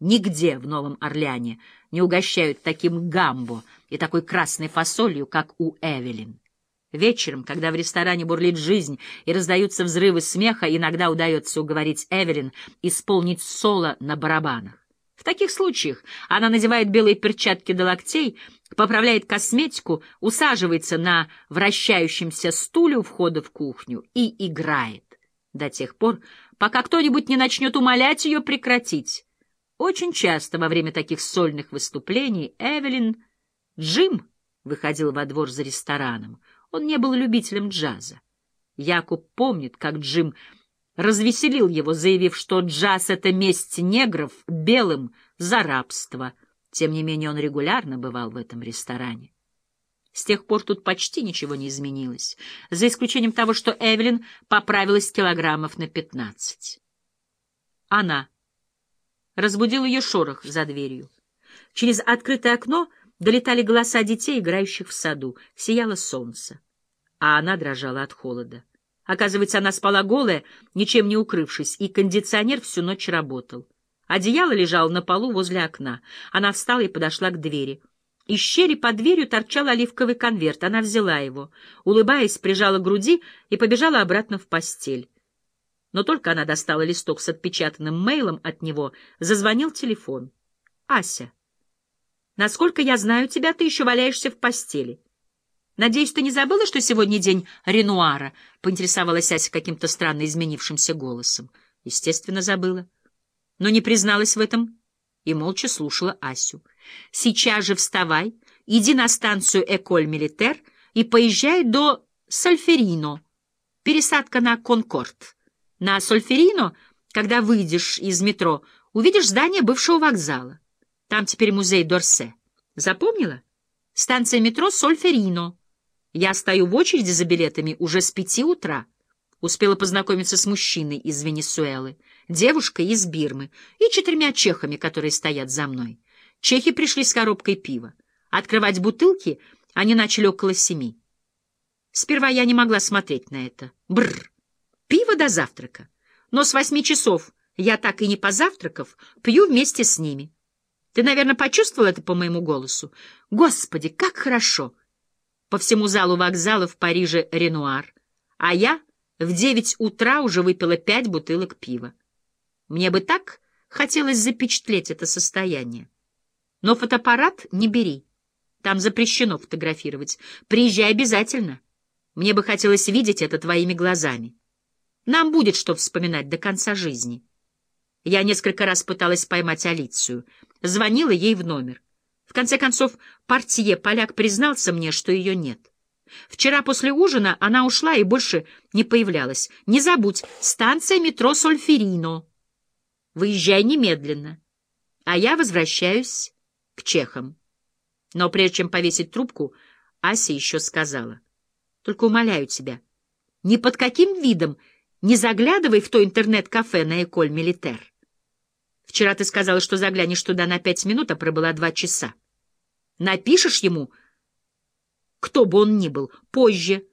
Нигде в Новом Орлеане не угощают таким гамбо и такой красной фасолью, как у Эвелин. Вечером, когда в ресторане бурлит жизнь и раздаются взрывы смеха, иногда удается уговорить Эвелин исполнить соло на барабанах. В таких случаях она надевает белые перчатки до локтей, поправляет косметику, усаживается на вращающемся стуле у входа в кухню и играет до тех пор, пока кто-нибудь не начнет умолять ее прекратить. Очень часто во время таких сольных выступлений Эвелин Джим выходил во двор за рестораном. Он не был любителем джаза. Якуб помнит, как Джим развеселил его, заявив, что джаз — это месть негров белым за рабство. Тем не менее он регулярно бывал в этом ресторане. С тех пор тут почти ничего не изменилось, за исключением того, что Эвелин поправилась килограммов на пятнадцать. Она. Разбудил ее шорох за дверью. Через открытое окно долетали голоса детей, играющих в саду. Сияло солнце, а она дрожала от холода. Оказывается, она спала голая, ничем не укрывшись, и кондиционер всю ночь работал. Одеяло лежало на полу возле окна. Она встала и подошла к двери. Из щели под дверью торчал оливковый конверт. Она взяла его, улыбаясь, прижала к груди и побежала обратно в постель. Но только она достала листок с отпечатанным мейлом от него, зазвонил телефон. — Ася, насколько я знаю тебя, ты еще валяешься в постели. Надеюсь, ты не забыла, что сегодня день Ренуара? — поинтересовалась Ася каким-то странно изменившимся голосом. Естественно, забыла. Но не призналась в этом и молча слушала Асю. Сейчас же вставай, иди на станцию Эколь-Милитер и поезжай до Сольферино. Пересадка на Конкорд. На Сольферино, когда выйдешь из метро, увидишь здание бывшего вокзала. Там теперь музей Дорсе. Запомнила? Станция метро Сольферино. Я стою в очереди за билетами уже с пяти утра. Успела познакомиться с мужчиной из Венесуэлы, девушкой из Бирмы и четырьмя чехами, которые стоят за мной. Чехи пришли с коробкой пива. Открывать бутылки они начали около семи. Сперва я не могла смотреть на это. Бррр! Пиво до завтрака. Но с восьми часов я, так и не позавтракав, пью вместе с ними. Ты, наверное, почувствовал это по моему голосу? Господи, как хорошо! По всему залу вокзала в Париже Ренуар. А я в девять утра уже выпила пять бутылок пива. Мне бы так хотелось запечатлеть это состояние. Но фотоаппарат не бери. Там запрещено фотографировать. Приезжай обязательно. Мне бы хотелось видеть это твоими глазами. Нам будет что вспоминать до конца жизни. Я несколько раз пыталась поймать Алицию. Звонила ей в номер. В конце концов, портье поляк признался мне, что ее нет. Вчера после ужина она ушла и больше не появлялась. Не забудь, станция метро Сольферино. Выезжай немедленно. А я возвращаюсь к чехам. Но прежде чем повесить трубку, Ася еще сказала. Только умоляю тебя, ни под каким видом не заглядывай в то интернет-кафе на Эколь Милитер. Вчера ты сказала, что заглянешь туда на пять минут, а пробыла два часа. Напишешь ему, кто бы он ни был, позже,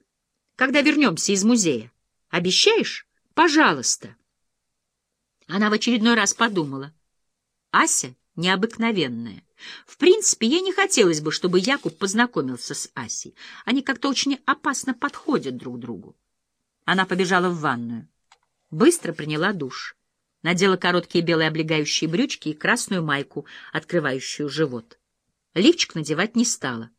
когда вернемся из музея. Обещаешь? Пожалуйста. Она в очередной раз подумала. Ася необыкновенная. В принципе, ей не хотелось бы, чтобы Якуб познакомился с Асей. Они как-то очень опасно подходят друг другу. Она побежала в ванную. Быстро приняла душ. Надела короткие белые облегающие брючки и красную майку, открывающую живот. Лифчик надевать не стала.